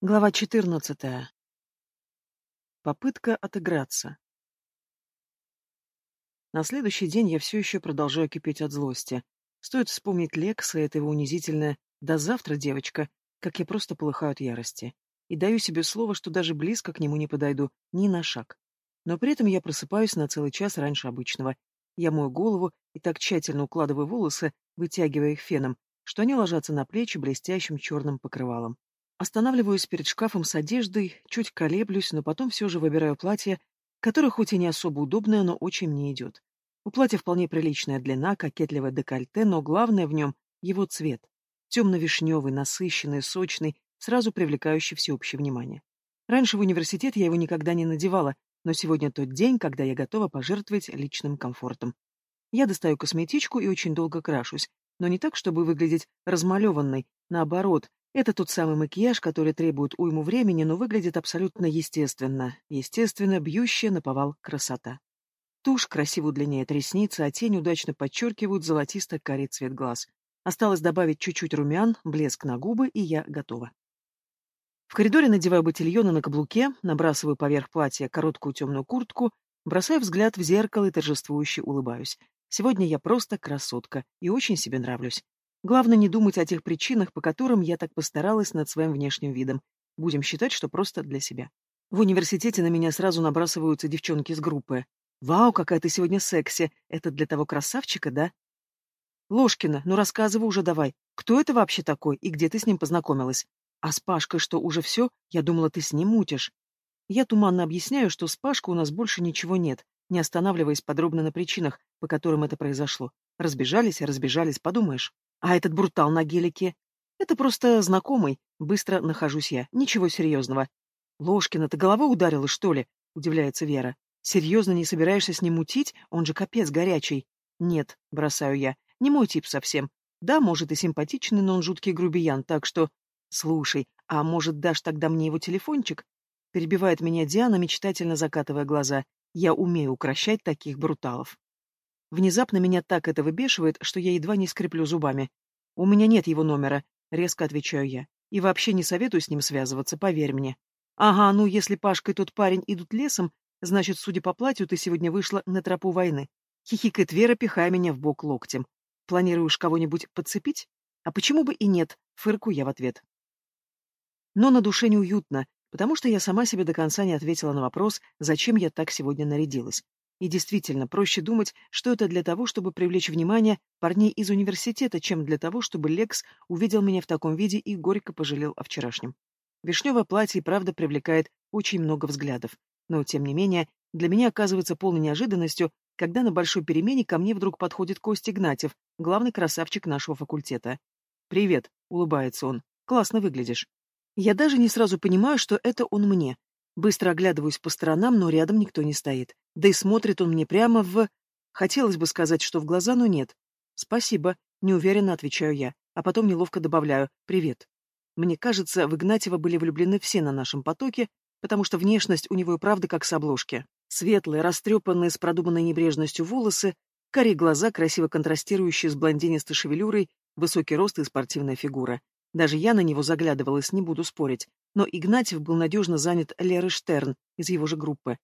Глава 14. Попытка отыграться. На следующий день я все еще продолжаю кипеть от злости. Стоит вспомнить Лекса это его унизительное «до завтра, девочка», как я просто полыхаю от ярости. И даю себе слово, что даже близко к нему не подойду, ни на шаг. Но при этом я просыпаюсь на целый час раньше обычного. Я мою голову и так тщательно укладываю волосы, вытягивая их феном, что они ложатся на плечи блестящим черным покрывалом. Останавливаюсь перед шкафом с одеждой, чуть колеблюсь, но потом все же выбираю платье, которое хоть и не особо удобное, но очень мне идет. У платья вполне приличная длина, кокетливое декольте, но главное в нем — его цвет. Темно-вишневый, насыщенный, сочный, сразу привлекающий всеобщее внимание. Раньше в университет я его никогда не надевала, но сегодня тот день, когда я готова пожертвовать личным комфортом. Я достаю косметичку и очень долго крашусь, но не так, чтобы выглядеть размалеванной, наоборот, это тот самый макияж, который требует уйму времени, но выглядит абсолютно естественно. Естественно, бьющая на повал красота. Тушь красиво удлиняет ресницы, а тень удачно подчеркивают золотисто-карий цвет глаз. Осталось добавить чуть-чуть румян, блеск на губы, и я готова. В коридоре надеваю ботильоны на каблуке, набрасываю поверх платья короткую темную куртку, бросаю взгляд в зеркало и торжествующе улыбаюсь. Сегодня я просто красотка и очень себе нравлюсь. Главное не думать о тех причинах, по которым я так постаралась над своим внешним видом. Будем считать, что просто для себя. В университете на меня сразу набрасываются девчонки из группы. «Вау, какая ты сегодня секси! Это для того красавчика, да?» «Ложкина, ну рассказывай уже давай. Кто это вообще такой и где ты с ним познакомилась? А с Пашкой что, уже все? Я думала, ты с ним мутишь». Я туманно объясняю, что с Пашкой у нас больше ничего нет, не останавливаясь подробно на причинах, по которым это произошло. Разбежались и разбежались, подумаешь. А этот брутал на гелике? Это просто знакомый. Быстро нахожусь я. Ничего серьезного. Ложкина, ты голова ударила, что ли? Удивляется Вера. Серьезно не собираешься с ним мутить? Он же капец горячий. Нет, бросаю я. Не мой тип совсем. Да, может и симпатичный, но он жуткий грубиян, так что... Слушай, а может дашь тогда мне его телефончик? Перебивает меня Диана, мечтательно закатывая глаза. Я умею укращать таких бруталов. Внезапно меня так это выбешивает, что я едва не скреплю зубами. «У меня нет его номера», — резко отвечаю я. «И вообще не советую с ним связываться, поверь мне». «Ага, ну если Пашка и тот парень идут лесом, значит, судя по платью, ты сегодня вышла на тропу войны». Хихикает Вера, пихая меня в бок локтем. «Планируешь кого-нибудь подцепить?» «А почему бы и нет?» — фырку я в ответ. Но на душе неуютно, потому что я сама себе до конца не ответила на вопрос, зачем я так сегодня нарядилась. И действительно, проще думать, что это для того, чтобы привлечь внимание парней из университета, чем для того, чтобы Лекс увидел меня в таком виде и горько пожалел о вчерашнем. Вишневое платье, правда, привлекает очень много взглядов. Но, тем не менее, для меня оказывается полной неожиданностью, когда на большой перемене ко мне вдруг подходит Костя Игнатьев, главный красавчик нашего факультета. «Привет», — улыбается он, — «классно выглядишь». Я даже не сразу понимаю, что это он мне, Быстро оглядываюсь по сторонам, но рядом никто не стоит. Да и смотрит он мне прямо в... Хотелось бы сказать, что в глаза, но нет. Спасибо, неуверенно отвечаю я, а потом неловко добавляю «привет». Мне кажется, в Игнатьева были влюблены все на нашем потоке, потому что внешность у него и правда как с обложки. Светлые, растрепанные, с продуманной небрежностью волосы, карие глаза, красиво контрастирующие с блондинистой шевелюрой, высокий рост и спортивная фигура. Даже я на него заглядывалась, не буду спорить но Игнатьев был надежно занят Лерой Штерн из его же группы.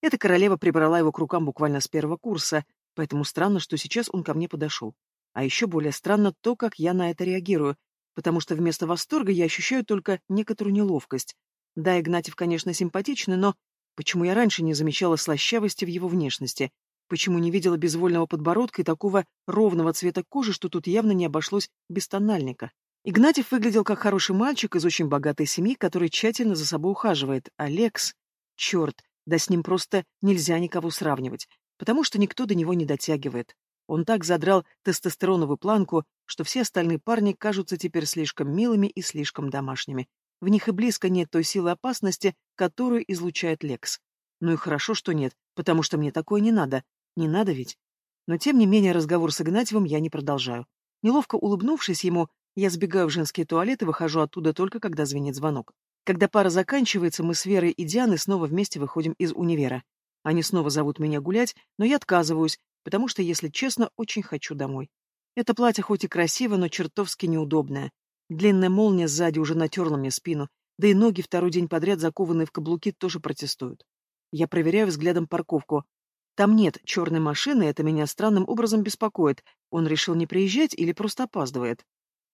Эта королева прибрала его к рукам буквально с первого курса, поэтому странно, что сейчас он ко мне подошел. А еще более странно то, как я на это реагирую, потому что вместо восторга я ощущаю только некоторую неловкость. Да, Игнатьев, конечно, симпатичный, но почему я раньше не замечала слащавости в его внешности? Почему не видела безвольного подбородка и такого ровного цвета кожи, что тут явно не обошлось без тональника? Игнатьев выглядел как хороший мальчик из очень богатой семьи, который тщательно за собой ухаживает. Алекс... Черт, да с ним просто нельзя никого сравнивать, потому что никто до него не дотягивает. Он так задрал тестостероновую планку, что все остальные парни кажутся теперь слишком милыми и слишком домашними. В них и близко нет той силы опасности, которую излучает Лекс. Ну и хорошо, что нет, потому что мне такое не надо. Не надо ведь. Но тем не менее разговор с Игнатьевым я не продолжаю. Неловко улыбнувшись ему, я сбегаю в женский туалет и выхожу оттуда только когда звенит звонок. Когда пара заканчивается, мы с Верой и Дианой снова вместе выходим из универа. Они снова зовут меня гулять, но я отказываюсь, потому что, если честно, очень хочу домой. Это платье хоть и красиво, но чертовски неудобное. Длинная молния сзади уже натерла мне спину. Да и ноги второй день подряд, закованные в каблуки, тоже протестуют. Я проверяю взглядом парковку. Там нет черной машины, это меня странным образом беспокоит. Он решил не приезжать или просто опаздывает.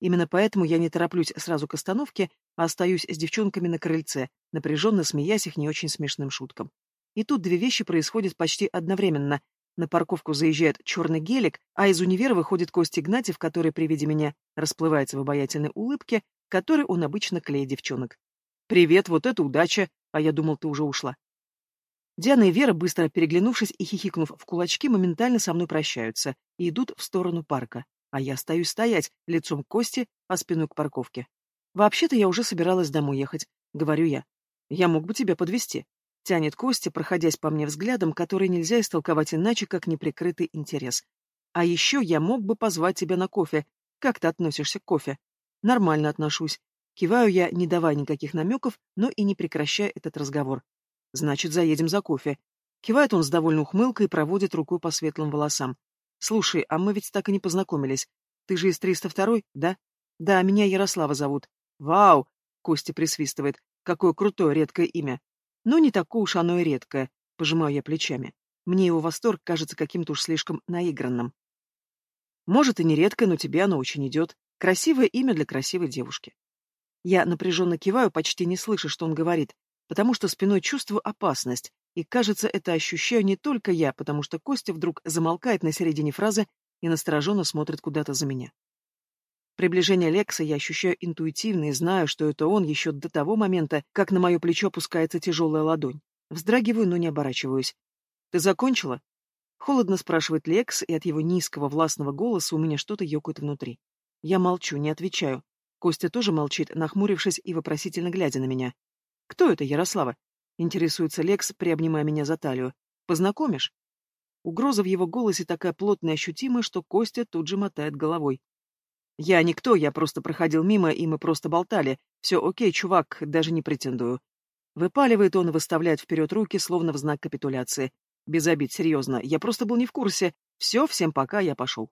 Именно поэтому я не тороплюсь сразу к остановке, а остаюсь с девчонками на крыльце, напряженно смеясь их не очень смешным шуткам. И тут две вещи происходят почти одновременно. На парковку заезжает черный гелик, а из универа выходит Костя Игнатьев, который при виде меня расплывается в обаятельной улыбке, которой он обычно клеит девчонок. «Привет, вот это удача! А я думал, ты уже ушла». Диана и Вера, быстро переглянувшись и хихикнув в кулачки, моментально со мной прощаются и идут в сторону парка, а я остаюсь стоять, лицом к Косте, а спиной к парковке. «Вообще-то я уже собиралась домой ехать», — говорю я. «Я мог бы тебя подвести. Тянет Костя, проходясь по мне взглядом, который нельзя истолковать иначе, как неприкрытый интерес. А еще я мог бы позвать тебя на кофе. Как ты относишься к кофе? Нормально отношусь. Киваю я, не давая никаких намеков, но и не прекращая этот разговор. Значит, заедем за кофе. Кивает он с довольной ухмылкой и проводит рукой по светлым волосам. Слушай, а мы ведь так и не познакомились. Ты же из 302 да? Да, меня Ярослава зовут. Вау! Костя присвистывает. Какое крутое, редкое имя. Но не такое уж оно и редкое, пожимаю я плечами. Мне его восторг кажется каким-то уж слишком наигранным. Может, и не редкое, но тебе оно очень идет. Красивое имя для красивой девушки. Я напряженно киваю, почти не слыша, что он говорит, потому что спиной чувствую опасность, и, кажется, это ощущаю не только я, потому что Костя вдруг замолкает на середине фразы и настороженно смотрит куда-то за меня. Приближение Лекса я ощущаю интуитивно и знаю, что это он еще до того момента, как на мое плечо опускается тяжелая ладонь. Вздрагиваю, но не оборачиваюсь. «Ты закончила?» Холодно спрашивает Лекс, и от его низкого властного голоса у меня что-то ёкает внутри. Я молчу, не отвечаю. Костя тоже молчит, нахмурившись и вопросительно глядя на меня. «Кто это, Ярослава?» Интересуется Лекс, приобнимая меня за талию. «Познакомишь?» Угроза в его голосе такая плотная и ощутимая, что Костя тут же мотает головой. Я никто, я просто проходил мимо, и мы просто болтали. Все окей, чувак, даже не претендую. Выпаливает он и выставляет вперед руки, словно в знак капитуляции. Без обид, серьезно, я просто был не в курсе. Все, всем пока, я пошел.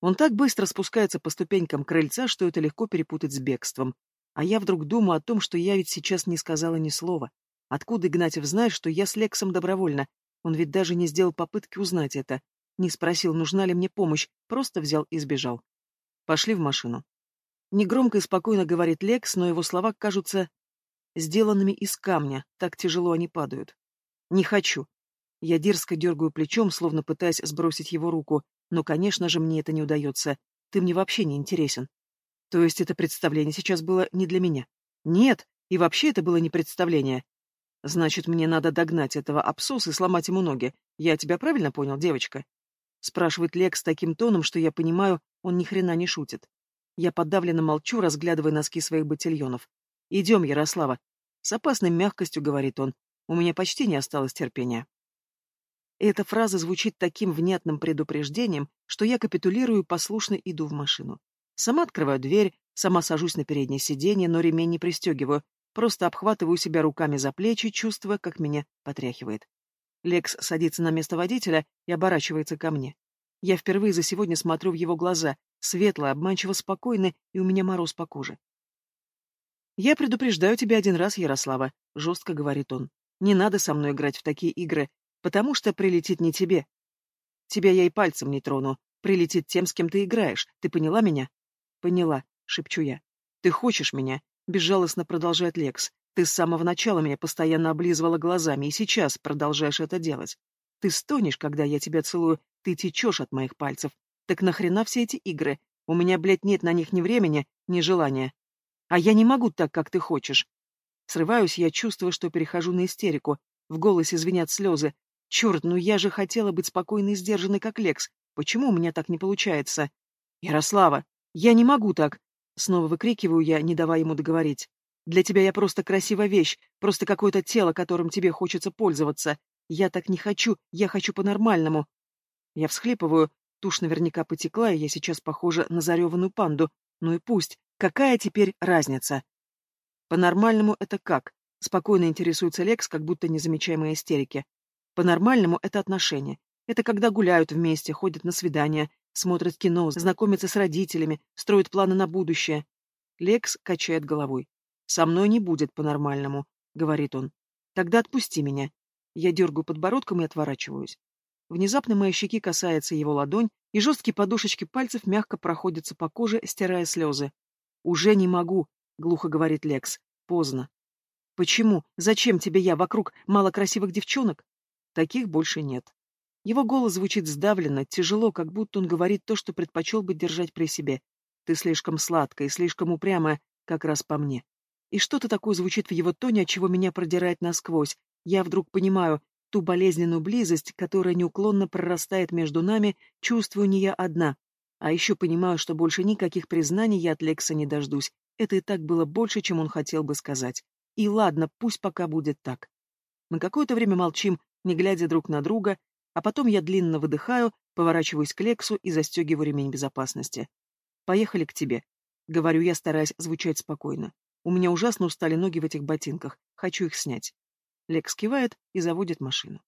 Он так быстро спускается по ступенькам крыльца, что это легко перепутать с бегством. А я вдруг думаю о том, что я ведь сейчас не сказала ни слова. Откуда Игнатьев знает, что я с Лексом добровольно? Он ведь даже не сделал попытки узнать это. Не спросил, нужна ли мне помощь, просто взял и сбежал. Пошли в машину. Негромко и спокойно говорит Лекс, но его слова кажутся сделанными из камня, так тяжело они падают. Не хочу. Я дерзко дергаю плечом, словно пытаясь сбросить его руку, но, конечно же, мне это не удается. Ты мне вообще не интересен. То есть это представление сейчас было не для меня? Нет, и вообще это было не представление. Значит, мне надо догнать этого абсоса и сломать ему ноги. Я тебя правильно понял, девочка? Спрашивает Лекс таким тоном, что я понимаю, он ни хрена не шутит. Я подавленно молчу, разглядывая носки своих ботильонов. «Идем, Ярослава». С опасной мягкостью говорит он. У меня почти не осталось терпения. Эта фраза звучит таким внятным предупреждением, что я капитулирую и послушно иду в машину. Сама открываю дверь, сама сажусь на переднее сиденье, но ремень не пристегиваю, просто обхватываю себя руками за плечи, чувствуя, как меня потряхивает. Лекс садится на место водителя и оборачивается ко мне. Я впервые за сегодня смотрю в его глаза, светлые, обманчиво спокойные, и у меня мороз по коже. «Я предупреждаю тебя один раз, Ярослава», — жестко говорит он. «Не надо со мной играть в такие игры, потому что прилетит не тебе. Тебя я и пальцем не трону. Прилетит тем, с кем ты играешь. Ты поняла меня?» «Поняла», — шепчу я. «Ты хочешь меня?» — безжалостно продолжает Лекс. «Ты с самого начала меня постоянно облизывала глазами, и сейчас продолжаешь это делать. Ты стонешь, когда я тебя целую, ты течешь от моих пальцев. Так нахрена все эти игры? У меня, блядь, нет на них ни времени, ни желания. А я не могу так, как ты хочешь. Срываюсь, я чувствую, что перехожу на истерику. В голосе звенят слезы. Черт, ну я же хотела быть спокойной и сдержанной, как Лекс. Почему у меня так не получается? Ярослава, я не могу так. Снова выкрикиваю я, не давая ему договорить. Для тебя я просто красивая вещь, просто какое-то тело, которым тебе хочется пользоваться. Я так не хочу, я хочу по-нормальному. Я всхлипываю, тушь наверняка потекла, и я сейчас похожа на зареванную панду. Ну и пусть. Какая теперь разница? По-нормальному это как? Спокойно интересуется Лекс, как будто не замечая моей истерики. По-нормальному это отношения. Это когда гуляют вместе, ходят на свидания, смотрят кино, знакомятся с родителями, строят планы на будущее. Лекс качает головой. «Со мной не будет по-нормальному», — говорит он. «Тогда отпусти меня». Я дергаю подбородком и отворачиваюсь. Внезапно моей щеки касается его ладонь, и жесткие подушечки пальцев мягко проходятся по коже, стирая слезы. «Уже не могу», — глухо говорит Лекс. «Поздно». «Почему? Зачем тебе я? Вокруг мало красивых девчонок?» «Таких больше нет». Его голос звучит сдавленно, тяжело, как будто он говорит то, что предпочел бы держать при себе. «Ты слишком сладкая и слишком упрямая, как раз по мне». И что-то такое звучит в его тоне, от чего меня продирает насквозь. Я вдруг понимаю, ту болезненную близость, которая неуклонно прорастает между нами, чувствую не я одна. А еще понимаю, что больше никаких признаний я от Лекса не дождусь. Это и так было больше, чем он хотел бы сказать. И ладно, пусть пока будет так. На какое-то время молчим, не глядя друг на друга, а потом я длинно выдыхаю, поворачиваюсь к Лексу и застегиваю ремень безопасности. «Поехали к тебе», — говорю я, стараясь звучать спокойно. У меня ужасно устали ноги в этих ботинках. Хочу их снять. Лекс кивает и заводит машину.